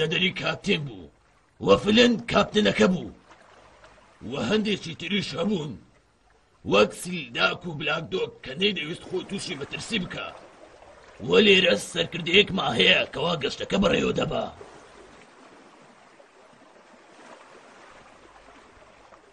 دەدەری کاپتێن بوو و فلن کاپتنەکە بوو و هەندێکی تریش هەبوون وەک سیلداک و بلاکدۆک کە نەیدەویست خۆی تووشی مەترسی بکە و لێرە سەرکردەیەکمان هەیە کەوا گەشتەکە بەڕێوە دەبا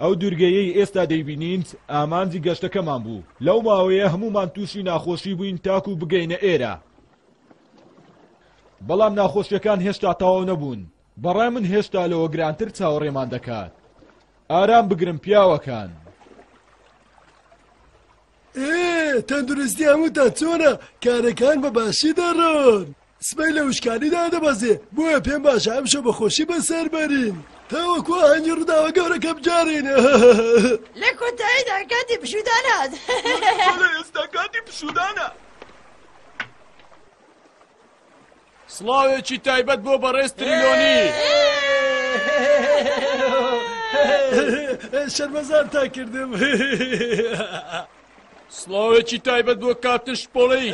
ئەو دوورگەیەی ئێستا دەیبینین ئامانجی گەشتەکەمان بوو، لەو ماوەیە هەموومان تووشی ناخۆشی بووین تاکوو بگەینە ئێرە، بەڵام ناخۆشیەکان هێشتا تەواو نەبوون، بەڕای من هێشتا لەوە گرانتر چاوەڕێمان دەکات، ئارام بگرن پیاوەکان. ئێ تەندروستی هەمووتان چۆنە کارەکان بە باشی دەڕۆن؟ سبەی لە وشکانی دادەبەزێ بۆیە پێم باشە ئەمشەو بە خۆشی بەسەر بەرین تاوەکو ئاهەنگی ڕووداوە گەورەکە بگێڕین لە کۆتاییدا کاتی پشودان هات ئێستا کاتی پشودانە سڵاوێکی تایبەت بۆ بەڕێز تریلۆنی شەرمەزار تا کردم سڵاوێکی تایبەت بۆ کاپتن شپۆڵی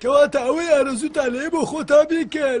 کەواتە ئەوەی ئارەزووتا لێ بۆ خۆتا بێکەر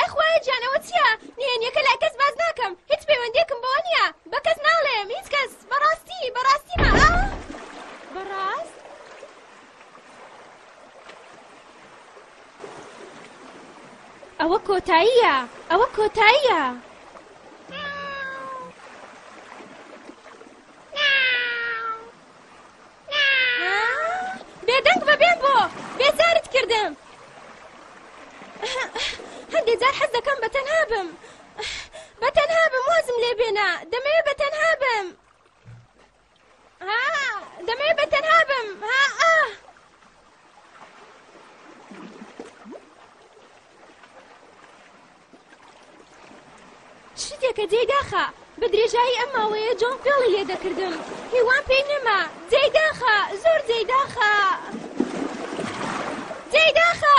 ئەخوایە جانەوە چییە؟ نهێنیەکە لای کەس باز ناکەم هیچ پەیوەندێکم بەوە نییە بە کەس ناڵێم هیچ کەس بەڕاستی بەڕاستی ما بەڕاست ئەوە کۆتاییە ئەوە کۆتاییە. بێدەنگ بە بێم بۆ بێزارت کردم هەندێک جار حەز دەکەم بە تەنها بم بە تەنها بم وازم لێ بێنە دەمەوێ بە تەنها بم دەمەوێ بە تەنها بم ها ئاه شتێکە جێی داخە بە درێژایی ئەم ماوەیە جۆن فێڵی لێ دەکردم هیوام پێی نەما جێی داخە زۆر جێی داخە جێی داخە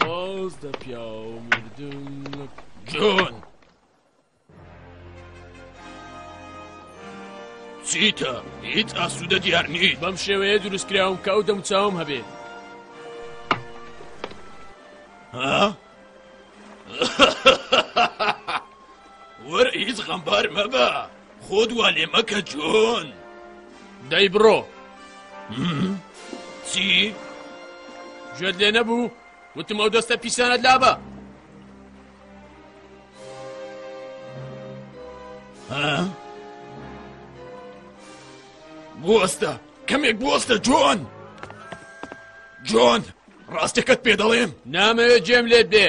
باز دە پیاو مردن جون چیتە هیچ ئاسوودە دیار نیت بەم شێوەیە دروستکراوم کە ئەو دەموچاوم هەبێ ها؟ وەرە هیچ غەمبار مەبە خۆت وا لێ مەکە جۆن دەی بڕۆ چی؟ گوێت لێ نەبوو وتم ئەو دەستە پیسانت لابە بوەستە کەمێک بوەستە جۆن جۆن ڕاستەکەت پێ دەڵێم نامەوێت جێم لێت بێ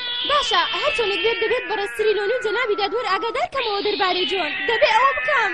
باشە هەر چۆنێک بێت دەبێت بەڕێزترین و نوو جەنابی دادوەر ئاگادار کەمەوە دەربارەی جۆن دەبێ ئەوە بکەم.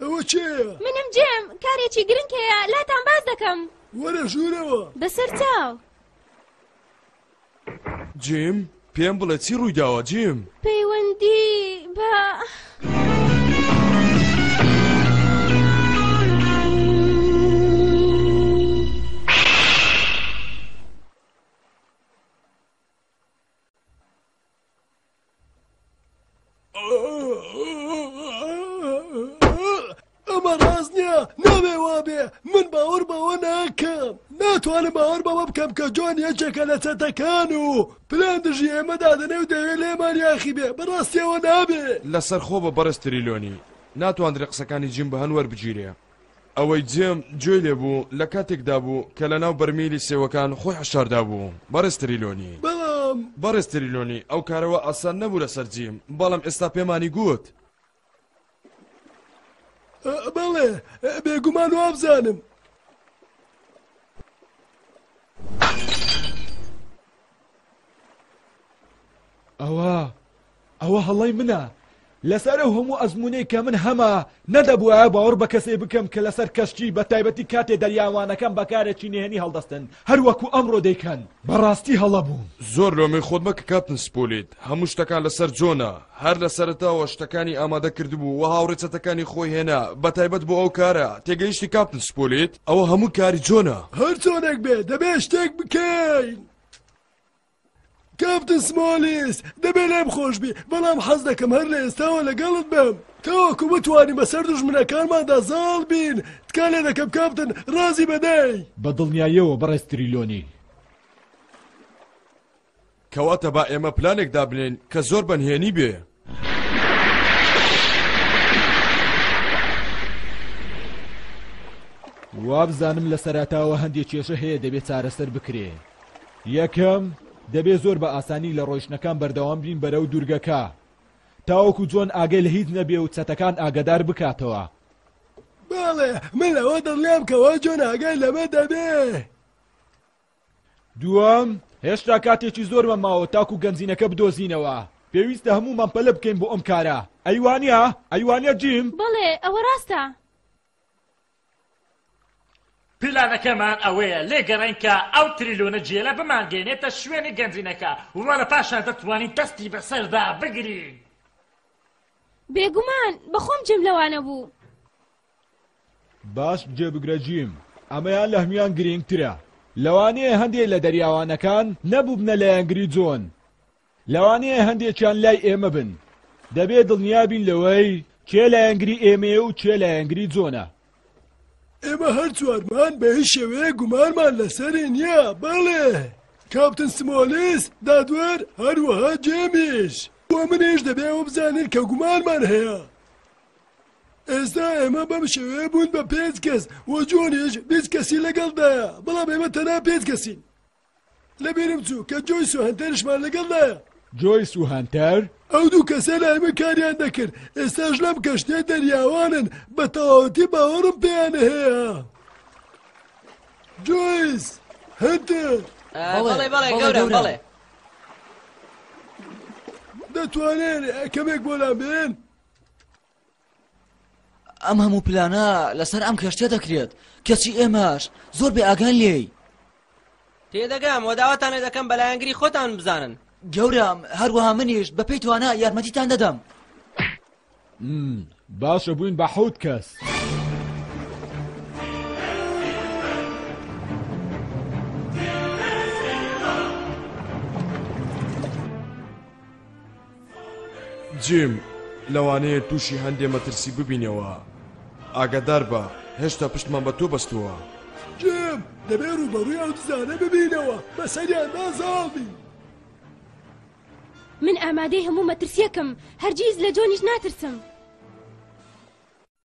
ئەوە کێیە؟ منم جێم کارێکی گرنگ هەیە لاتان باز دەکەم وەرە ژوورەوە بەسەر چاو جیم پێم بڵێ چی ڕوویداوە جیم پەیوەندی بە ئەمە ڕاست نییە ناوێ وابێ من باوەڕ بەوە ناکەم ناتوانم باوەڕ بەوە بکەم کە جۆن یەکێکە لە چەتەکان و پلان دژی ئێمە دادەنێ و دەوێ لێمان یاخی بێ بەڕاستیەوە نابێ لەسەر خۆ بە بەڕێز تریلۆنی ناتواندرێ قسەکانی جیم بە هەنوەر بگیرێ ئەوەی جیم گوێی لێ بوو لە کاتێکدا بوو کە لە ناو بەرمیلی سێوەکان خۆی حەشاردا بوو بەڕێز تریلۆنی بەڵام بەڕێز تریلۆنی ئەو کارەوە ئاسان نەبوو لەسەر جیم بەڵام ئێستا پێمانی گوت بەڵێ بێگومان وابزانم ئەوە ئەوە هەڵەی منە لەسەر ئەو هەموو ئەزمونەی کە من هەما نەدەبووە باوەڕ بە کەسێ بکەم کە لەسەر کەشتی بە تایبەتی کاتێ دەریاوانەکان بەکارێکی نهێنی هەڵدەستن هەروەکو ئەمڕۆ دەیکەن بەڕاستی هەڵە بووم زۆر لۆمەی خۆت مەکە کاپتن سپۆلیت هەموو شتەکان لەسەر جۆنە هەر لە سەرەتاوە شتەکانی ئامادە کردبوو و هاوڕێ چەتەکانی خۆی هێنا بە تایبەت بۆ ئەو کارە تێگەیشتی کاپتن سپۆلیت ئەوە هەموو کاری جۆنە هەرچۆنێک بێ دەبێ شتێک بکەین کاپتن سمۆلیس دەبێ لێم خۆش بی بەڵام حەز دەکەم هەر لە ئێستاوە لەگەڵت بم تاوەکو بتوانین بەسەر دوژمنەکانماندا زاڵ بین تکا لێ دەکەم کاپتن ڕازی بە دەی بە دڵنیاییەوە بەڕێز تریلۆنی. کەواتە با ئێمە پلانێک دابنێین کە زۆر بە نهێنی بێ. وابزانم لە سەراتاوە هەندێک کێشە هەیە دەبێت چارەسەر بکرێ یەکەم دەبێ زۆر بە ئاسانی لە ڕۆیشتنەکان بەردەوام بین بەرەو دوورگەکە تاوەکو جۆن ئاگەی لە هیچ نەبێ و چەتەکان ئاگدار بکاتەوە باڵێ من لەوە دڵنیام کەەوە جۆن ئاگای لەمە دەبێ دووەم، هێشتا کاتێکی زۆرمان ماوە تاکو گەنجینەکە بدۆزینەوە. پێویستە هەموومان پەلە بکەین بۆ ئەم کارە. ئەی وانییە؟ ئەی وانییە جیم؟ بەڵێ، ئەوە ڕاستە. پیلانەکەمان ئەوەیە لێگەڕێین کە ئەو تریلیۆنە جێلە بمانگەیەنێتە شوێنی گەنجینەکە و لە پاشان دەتوانین دەستی بەسەردا بگرین. بێگومان، بەخۆم جێم لەوانە بوو. باش گوێ بگرە جیم، ئەمەیان لە هەموان گرینگترە. لەوانەیە هەندێک لە دەریاوانەکان نەبووبنە لایەنگری جۆن. لەوانەیە هەندێکیان لای ئێمە بن. دەبێت دڵنیابین لەوەی کێ لایەنگری ئێمەیە و کێ لایەنگری جۆنە. ئێمە هەر چوارمان بە هیچ شێوەیەک گومانمان لەسەری نییە، بەڵێ، کاپتن سمۆلیس، دادوەر، هەروەها جیمیش. بۆ منیش دەبێت ئەوە بزانن کە گومانمان هەیە. ئێستا ئێمە بەم شێوەیە بوون بە پێنج کەس و جۆنیش بیست کەسی لەگەڵدایە بەڵام ئێمە تەنها پێنج کەسین لەبیرم چوو کە جۆیس و هەنتەرشمان لەگەڵدایە جۆیس و هەنتەر؟ ئەو دوو کەسە لای من کاریان دەکرد ئێستاش لەم کەشتیە دەریاوانن بە تەواوەتی باوەڕم پێیانە هەیە جۆیس هەنتەر بەڵێ بەڵێ گەورە بەڵێ دەتوانێت کەمێک بۆ لابێن؟ ئەم هەموو پلانە لەسەر ئەم کەشتە دەکرێت کەچی ئێمەش زۆر بێ ئاگان لێی تێدەگەم وەداواتان لێ دەکەم بەلایەنگری خۆتان بزانن گەورم هەروەها منیش بەپی توانە یارمەتیتان دەدەم باشە بووین بە حوت کەس. جیم لەوانەیە تووشی هەندێ مەترسی ببینەوە ئاگادار بە هێشتا پشتمان بە تۆ بەستووە جێم دەبێ ڕوبەڕوی ئەو دزانە ببینەوە بەسەریان نازاڵی من ئامادەی هەموو مەترسیەکم هەرگیز لە جۆنیش ناترسم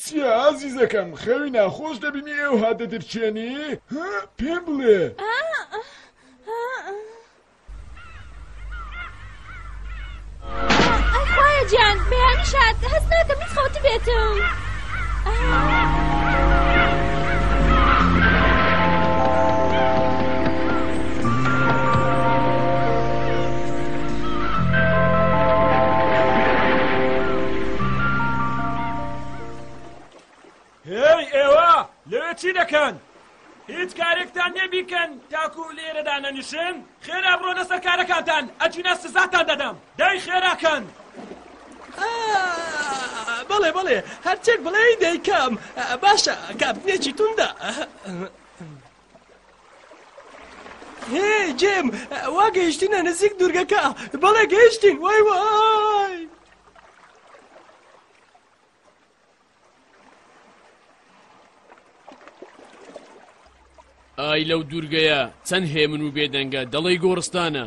چیە ئازیزەکەم خەوی ناخۆش دەبینی ئێوها دەدرچێنی ها پێم بڵێ. خوایە جیان بەیانی شاد هەست ناکەم هیچ خەوت بێتم. هێی ئێوە لەوێ چی دەکەن؟ هیچ کارێکتان نییە بیکەن تاکو و لێرە دانەنیشن خێرا بڕۆ لەسەر کارەکانتان ئەچینە سزاتان دەدەم دای خێراکەن بەڵێ بەڵێ هەرچێک بڵێ دەیکەم باشە کابنێکی توندە. هێ جێم وا گەیشتینە نزیک دوورگەکە بەڵێ گەیشتین وای وای ئای لەو دوورگەیە چەند هێمن و بێدەنگە دەڵی گۆڕستانە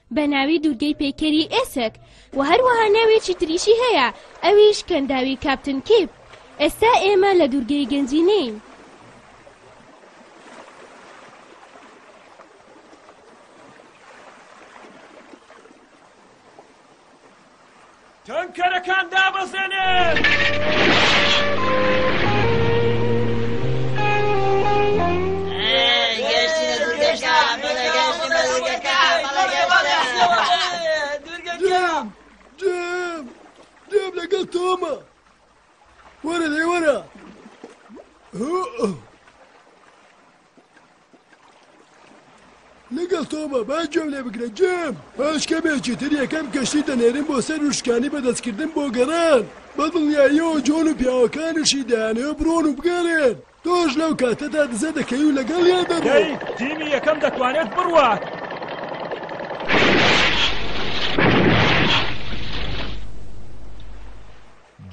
بە ناوی دوورگەی پەیکەری ئێسک و هەروەها ناوێکی تریشی هەیە ئەویش کەنداوی کاپتن کیپ. ئێستا ئێمە لە دوورگەی گەنجینەین. تەنکەرەکان دابەزێنێت! لەگەڵ تۆمە وەرە لێ وەرە لەگەڵ تۆمە با گوێم لێ بگرە گێم پاش کەمێکی تر یەکەم کەشتی دەنێرن بۆ سەر وشکانی بە دەستکردن بۆ گەڕان بە دڵنیاییەوە جۆن و پیاوەکانیشی دەیانەوێ بڕۆن و بگەڕێن تۆش لەو کاتەدا دزە دەکەی و لەگەڵیان دەڕۆی تیمی یەکەم دەتوانێت بڕوات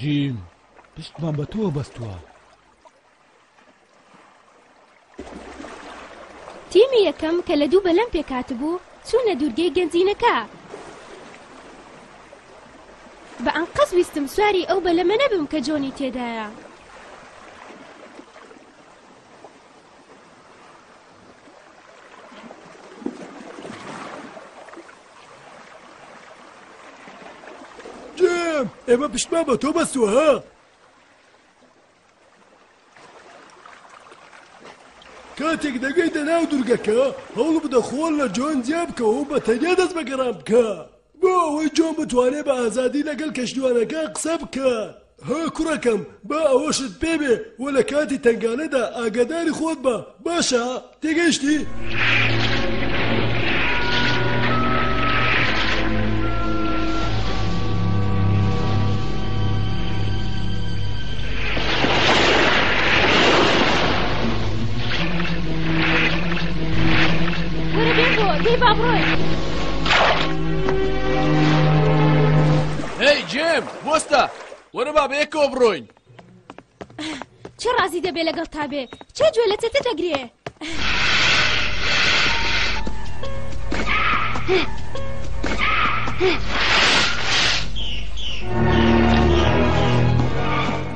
جیم پشتمان بە تۆ بەستووە تیمی یەکەم کە لە دوو بەلەم پێکهاتبوو چوونە دوورگەی گەنجینەکە بە ئەنقەز ویستم سواری ئەو بەلەمە نەبم کە جۆنی تێدایە ئێمە پشتمان بە تۆ بەستووە ها کاتێک دەگەیتە ناو دورگەکە، هەوڵبدە خۆت لە جۆن جیا بکەوە و بە تەنیا دەست بە گەڕان بکە بۆ ئەوەی جۆن بتوانێت بە ئازادی لەگەڵ کەشتیوانەکان قسە بکات. ها کوڕەکەم، با ئەوەشت پێبێ و لە کاتی تەنگانەدا ئاگاداری خۆت بە، باشە؟ تێگەیشتی؟ هەی جێم بۆستە وەرە با بەیەکەوە بڕۆین. کێ ڕازی دەبێ لەگەڵتا بێ؟ کێ گوێ لە چەتر دەگرێ؟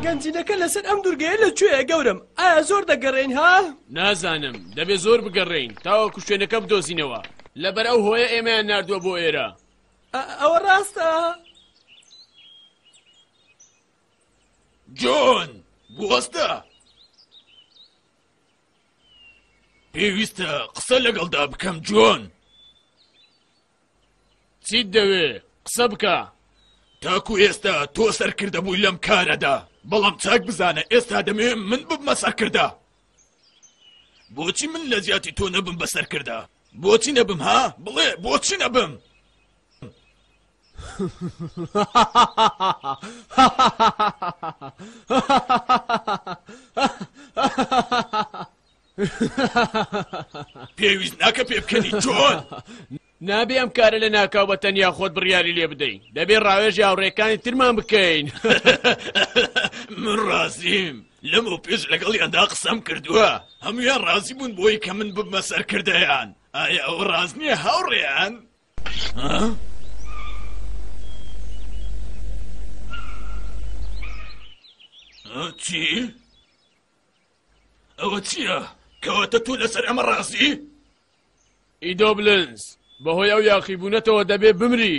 گەنجینەکە لەسەر ئەم دوورگەیە لە کوێیە گەورم ئایا زۆر دەگەڕێین ها؟ نازانم دەبێ زۆر بگەڕێین تاوەکو شوێنەکە بدۆزینەوە لەبەر ئەو هۆیە ئێمەیان نردووە بۆ ئێرە ئەوە ڕاستە؟ جۆن، بوەستە. پێویستە قسە لەگەڵدا بکەم جۆن. چیت دەوێ قسە بکە. تاکو ئێستا تۆ سەرکردە بووی لەم کارەدا بەڵام چاک بزانە ئێستا دەمێ من ببمە سەرکردە بۆچی من لە جیاتی تۆ نەبم بە سەرکردە بۆچی نەبم ها بڵێ بۆچی نەبم پێویست ناکە پێ بکەنی چۆن نابێ ئەم کارە لە ناکاو بە تەنیا خۆت بڕیاری لێ بدەین دەبێ ڕاوێژی هاوڕێکانی ترمان بکەین من ڕازیم لەم و پێش لەگەڵ یاندا قسەم کردووە هەمویان ڕازی بوون بۆی کە من ببمە سەرکردەیان ئایا ئەوە ڕاز نییە هاوڕێیان؟ چی؟ ئەوە چییە؟ کەواتە تۆ لەسەر ئەمە ڕاستی؟ ئیدۆبلنس بەهۆی ئەو یاخیبوونەتەوە دەبێ بمری